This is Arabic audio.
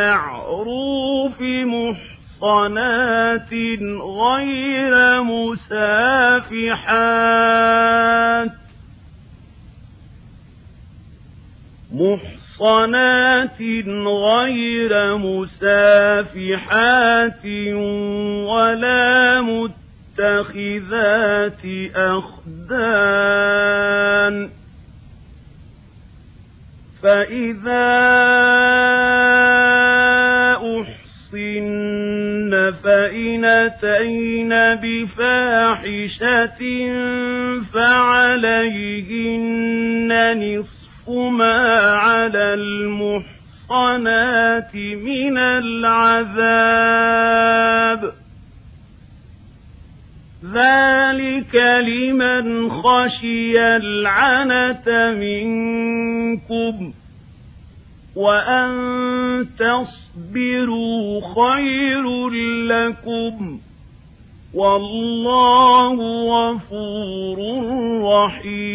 بالمعروف محصنات غير مسافحات محصنات غير مسافحات ولا متخذات أخدان فإذا فإن أتين بفاحشة فعليهن نصف ما على المحصنات من العذاب ذلك لمن خشي العنة منكم وأن تصبروا خير لكم والله غفور رحيم